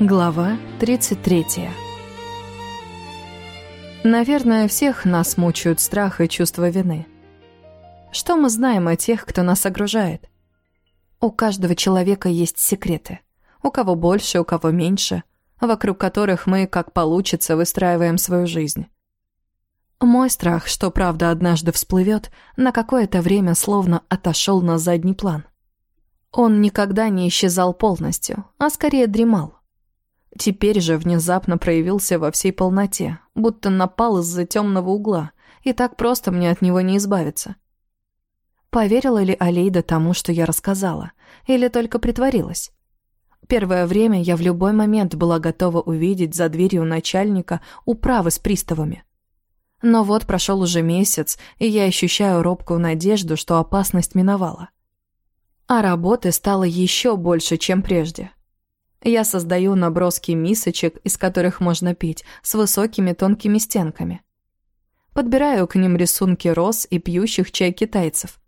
Глава 33 Наверное, всех нас мучают страх и чувство вины. Что мы знаем о тех, кто нас окружает? У каждого человека есть секреты. У кого больше, у кого меньше, вокруг которых мы, как получится, выстраиваем свою жизнь. Мой страх, что правда однажды всплывет, на какое-то время словно отошел на задний план. Он никогда не исчезал полностью, а скорее дремал. Теперь же внезапно проявился во всей полноте, будто напал из-за темного угла, и так просто мне от него не избавиться. Поверила ли Алейда тому, что я рассказала, или только притворилась? Первое время я в любой момент была готова увидеть за дверью начальника управы с приставами. Но вот прошел уже месяц, и я ощущаю робкую надежду, что опасность миновала. А работы стало еще больше, чем прежде — я создаю наброски мисочек, из которых можно пить, с высокими тонкими стенками. Подбираю к ним рисунки роз и пьющих чай китайцев.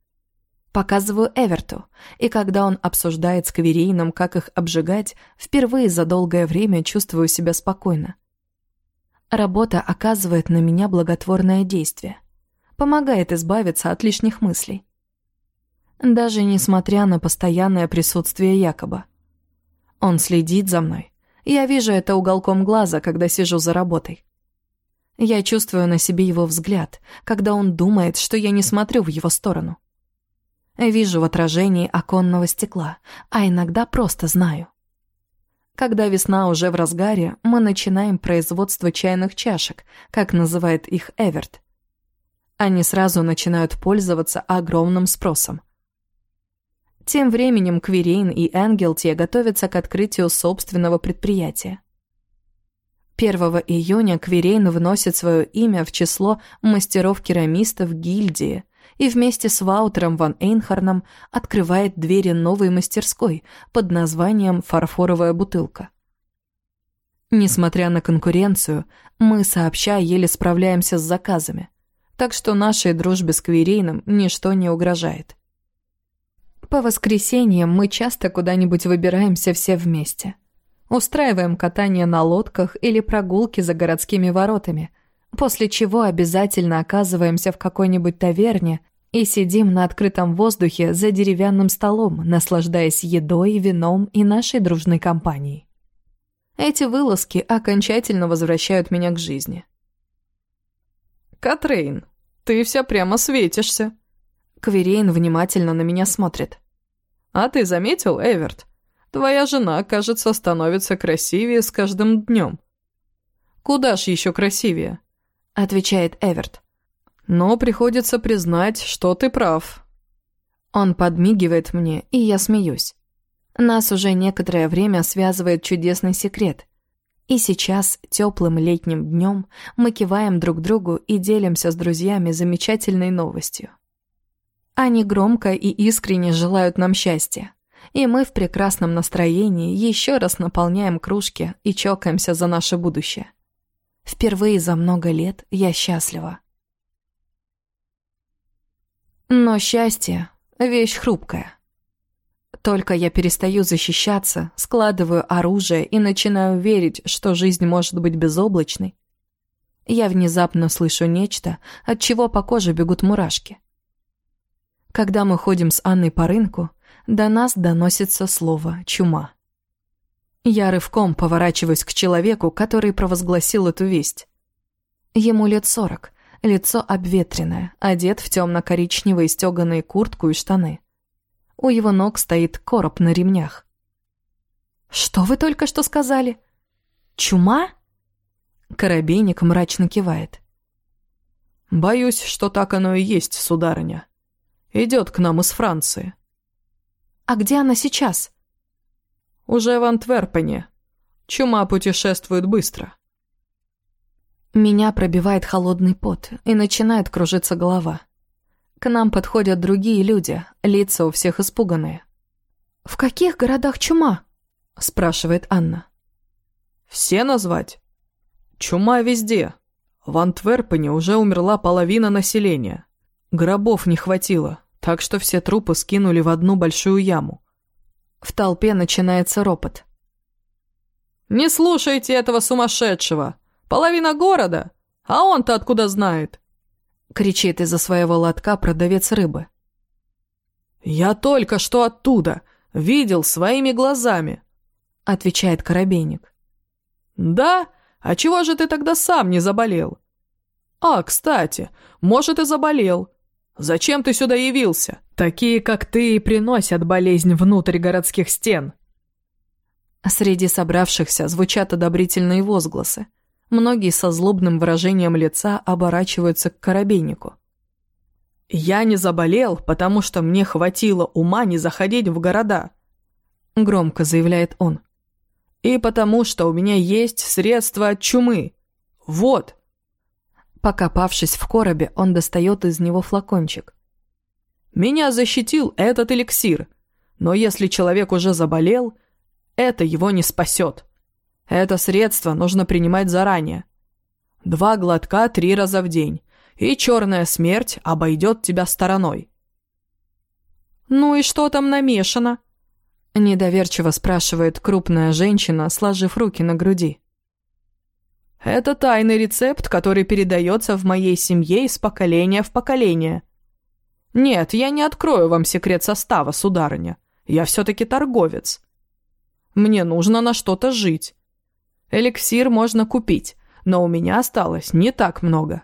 Показываю Эверту, и когда он обсуждает с Каверейном, как их обжигать, впервые за долгое время чувствую себя спокойно. Работа оказывает на меня благотворное действие. Помогает избавиться от лишних мыслей. Даже несмотря на постоянное присутствие Якоба. Он следит за мной. Я вижу это уголком глаза, когда сижу за работой. Я чувствую на себе его взгляд, когда он думает, что я не смотрю в его сторону. Вижу в отражении оконного стекла, а иногда просто знаю. Когда весна уже в разгаре, мы начинаем производство чайных чашек, как называет их Эверт. Они сразу начинают пользоваться огромным спросом – тем временем Квирейн и Энгелти готовятся к открытию собственного предприятия. 1 июня Квирейн вносит свое имя в число мастеров-керамистов гильдии и вместе с Ваутером ван Эйнхарном открывает двери новой мастерской под названием «Фарфоровая бутылка». Несмотря на конкуренцию, мы сообща еле справляемся с заказами, так что нашей дружбе с Квирейном ничто не угрожает. По воскресеньям мы часто куда-нибудь выбираемся все вместе. Устраиваем катание на лодках или прогулки за городскими воротами, после чего обязательно оказываемся в какой-нибудь таверне и сидим на открытом воздухе за деревянным столом, наслаждаясь едой, вином и нашей дружной компанией. Эти вылазки окончательно возвращают меня к жизни. «Катрейн, ты вся прямо светишься», Кверейн внимательно на меня смотрит. «А ты заметил, Эверт? Твоя жена, кажется, становится красивее с каждым днем». «Куда ж еще красивее?» — отвечает Эверт. «Но приходится признать, что ты прав». Он подмигивает мне, и я смеюсь. Нас уже некоторое время связывает чудесный секрет. И сейчас, теплым летним днем, мы киваем друг другу и делимся с друзьями замечательной новостью. Они громко и искренне желают нам счастья. И мы в прекрасном настроении еще раз наполняем кружки и чокаемся за наше будущее. Впервые за много лет я счастлива. Но счастье — вещь хрупкая. Только я перестаю защищаться, складываю оружие и начинаю верить, что жизнь может быть безоблачной. Я внезапно слышу нечто, от чего по коже бегут мурашки. Когда мы ходим с Анной по рынку, до нас доносится слово «чума». Я рывком поворачиваюсь к человеку, который провозгласил эту весть. Ему лет сорок, лицо обветренное, одет в темно-коричневые стеганые куртку и штаны. У его ног стоит короб на ремнях. «Что вы только что сказали? Чума?» Коробейник мрачно кивает. «Боюсь, что так оно и есть, сударыня», Идет к нам из Франции». «А где она сейчас?» «Уже в Антверпене. Чума путешествует быстро». Меня пробивает холодный пот, и начинает кружиться голова. К нам подходят другие люди, лица у всех испуганные. «В каких городах чума?» – спрашивает Анна. «Все назвать?» «Чума везде. В Антверпене уже умерла половина населения. Гробов не хватило, так что все трупы скинули в одну большую яму. В толпе начинается ропот. «Не слушайте этого сумасшедшего! Половина города! А он-то откуда знает?» Кричит из-за своего лотка продавец рыбы. «Я только что оттуда! Видел своими глазами!» Отвечает Коробейник. «Да? А чего же ты тогда сам не заболел?» «А, кстати, может, и заболел. Зачем ты сюда явился? Такие, как ты, и приносят болезнь внутрь городских стен». Среди собравшихся звучат одобрительные возгласы. Многие со злобным выражением лица оборачиваются к коробейнику. «Я не заболел, потому что мне хватило ума не заходить в города», — громко заявляет он. «И потому что у меня есть средства от чумы. Вот». Покопавшись в коробе, он достает из него флакончик. «Меня защитил этот эликсир, но если человек уже заболел, это его не спасет. Это средство нужно принимать заранее. Два глотка три раза в день, и черная смерть обойдет тебя стороной. «Ну и что там намешано?» Недоверчиво спрашивает крупная женщина, сложив руки на груди. «Это тайный рецепт, который передается в моей семье из поколения в поколение. Нет, я не открою вам секрет состава, сударыня. Я все-таки торговец. Мне нужно на что-то жить. Эликсир можно купить, но у меня осталось не так много.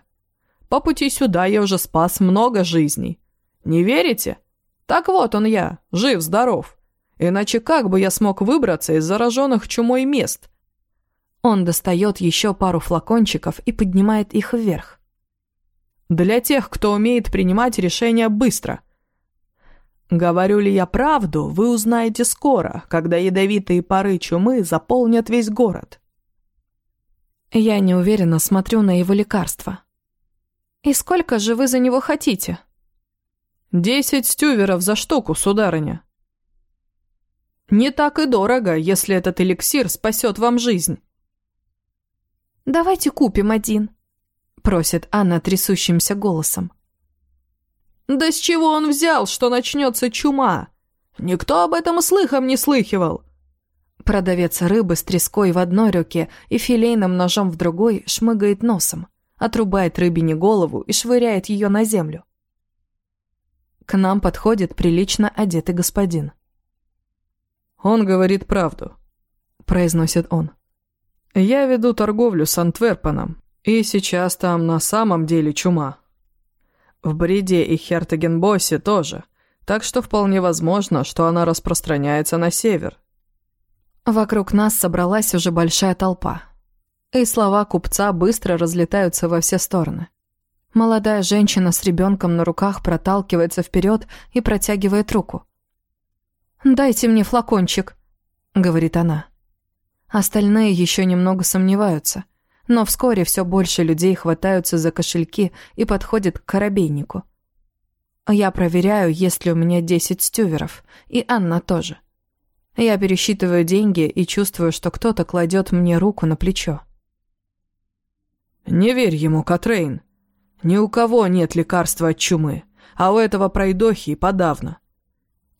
По пути сюда я уже спас много жизней. Не верите? Так вот он я, жив-здоров. Иначе как бы я смог выбраться из зараженных чумой мест? Он достает еще пару флакончиков и поднимает их вверх. Для тех, кто умеет принимать решения быстро – Говорю ли я правду, вы узнаете скоро, когда ядовитые пары чумы заполнят весь город. Я неуверенно смотрю на его лекарство. «И сколько же вы за него хотите?» «Десять стюверов за штуку, сударыня». «Не так и дорого, если этот эликсир спасет вам жизнь». «Давайте купим один», — просит Анна трясущимся голосом. Да с чего он взял, что начнется чума? Никто об этом слыхом не слыхивал. Продавец рыбы с треской в одной руке и филейным ножом в другой шмыгает носом, отрубает рыбине голову и швыряет ее на землю. К нам подходит прилично одетый господин. «Он говорит правду», — произносит он. «Я веду торговлю с Антверпеном, и сейчас там на самом деле чума. В Бриде и Хертегенбосе тоже, так что вполне возможно, что она распространяется на север. Вокруг нас собралась уже большая толпа. И слова купца быстро разлетаются во все стороны. Молодая женщина с ребенком на руках проталкивается вперед и протягивает руку. «Дайте мне флакончик», — говорит она. Остальные еще немного сомневаются, но вскоре все больше людей хватаются за кошельки и подходят к коробейнику. Я проверяю, есть ли у меня 10 стюверов, и Анна тоже. Я пересчитываю деньги и чувствую, что кто-то кладет мне руку на плечо. «Не верь ему, Катрейн. Ни у кого нет лекарства от чумы, а у этого пройдохи подавно».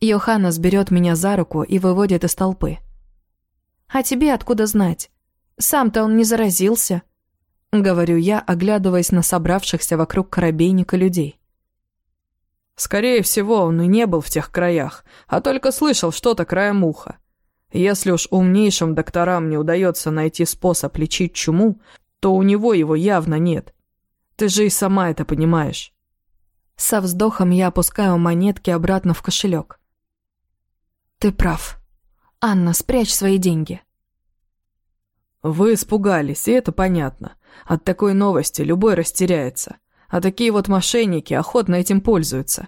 Йоханнес берет меня за руку и выводит из толпы. «А тебе откуда знать? Сам-то он не заразился», — говорю я, оглядываясь на собравшихся вокруг коробейника людей. «Скорее всего, он и не был в тех краях, а только слышал что-то краем уха. Если уж умнейшим докторам не удается найти способ лечить чуму, то у него его явно нет. Ты же и сама это понимаешь». Со вздохом я опускаю монетки обратно в кошелек. «Ты прав. Анна, спрячь свои деньги». Вы испугались, и это понятно. От такой новости любой растеряется. А такие вот мошенники охотно этим пользуются.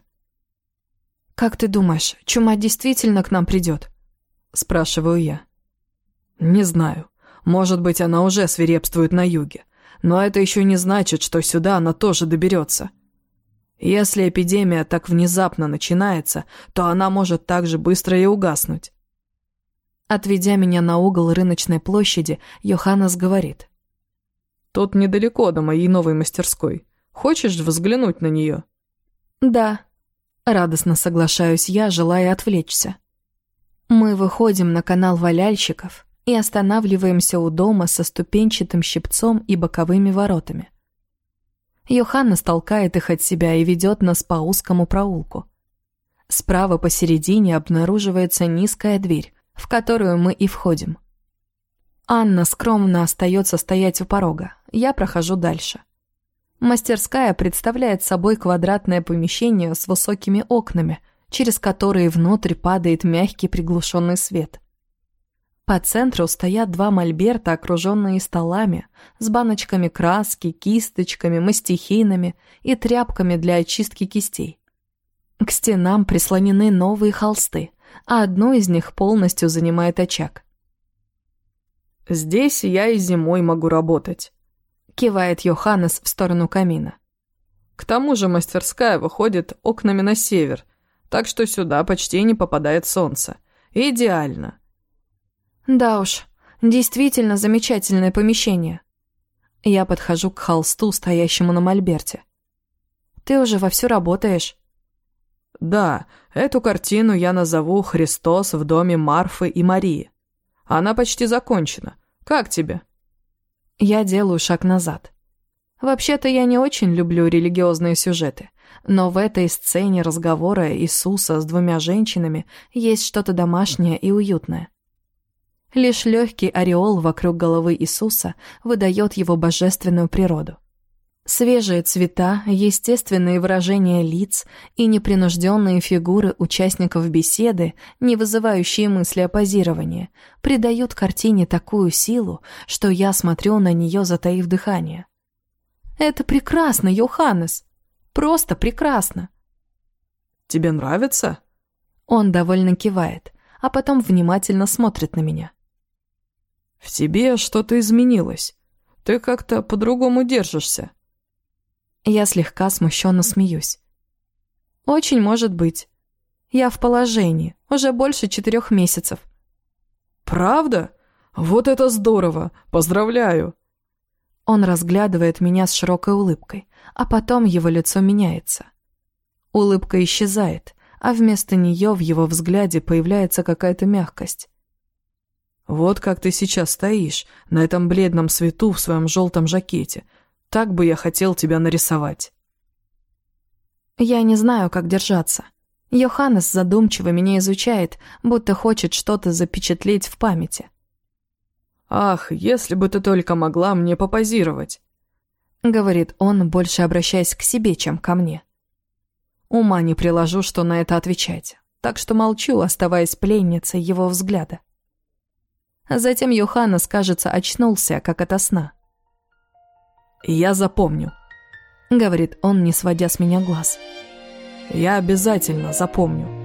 «Как ты думаешь, чума действительно к нам придет?» Спрашиваю я. «Не знаю. Может быть, она уже свирепствует на юге. Но это еще не значит, что сюда она тоже доберется. Если эпидемия так внезапно начинается, то она может так же быстро и угаснуть. Отведя меня на угол рыночной площади, Йоханнес говорит. Тут недалеко до моей новой мастерской. Хочешь взглянуть на нее?» «Да», — радостно соглашаюсь я, желая отвлечься. Мы выходим на канал валяльщиков и останавливаемся у дома со ступенчатым щипцом и боковыми воротами. Йоханна столкает их от себя и ведет нас по узкому проулку. Справа посередине обнаруживается низкая дверь, в которую мы и входим. Анна скромно остается стоять у порога, я прохожу дальше. Мастерская представляет собой квадратное помещение с высокими окнами, через которые внутрь падает мягкий приглушенный свет. По центру стоят два мольберта, окруженные столами, с баночками краски, кисточками, мастихинами и тряпками для очистки кистей. К стенам прислонены новые холсты, а одно из них полностью занимает очаг. «Здесь я и зимой могу работать», — кивает Йоханнес в сторону камина. «К тому же мастерская выходит окнами на север, так что сюда почти не попадает солнце. Идеально». Да уж, действительно замечательное помещение. Я подхожу к холсту, стоящему на мольберте. Ты уже вовсю работаешь? Да, эту картину я назову «Христос в доме Марфы и Марии». Она почти закончена. Как тебе? Я делаю шаг назад. Вообще-то я не очень люблю религиозные сюжеты, но в этой сцене разговора Иисуса с двумя женщинами есть что-то домашнее и уютное. Лишь легкий ореол вокруг головы Иисуса выдает его божественную природу. Свежие цвета, естественные выражения лиц и непринужденные фигуры участников беседы, не вызывающие мысли о позировании, придают картине такую силу, что я смотрю на нее, затаив дыхание. «Это прекрасно, Йоханнес! Просто прекрасно!» «Тебе нравится?» Он довольно кивает, а потом внимательно смотрит на меня. В тебе что-то изменилось. Ты как-то по-другому держишься. Я слегка смущенно смеюсь. Очень может быть. Я в положении, уже больше четырех месяцев. Правда? Вот это здорово! Поздравляю! Он разглядывает меня с широкой улыбкой, а потом его лицо меняется. Улыбка исчезает, а вместо нее в его взгляде появляется какая-то мягкость. Вот как ты сейчас стоишь, на этом бледном свету в своем желтом жакете. Так бы я хотел тебя нарисовать. Я не знаю, как держаться. Йоханнес задумчиво меня изучает, будто хочет что-то запечатлеть в памяти. «Ах, если бы ты только могла мне попозировать!» Говорит он, больше обращаясь к себе, чем ко мне. Ума не приложу, что на это отвечать, так что молчу, оставаясь пленницей его взгляда. Затем Йоханнес, кажется, очнулся, как ото сна. «Я запомню», — говорит он, не сводя с меня глаз. «Я обязательно запомню».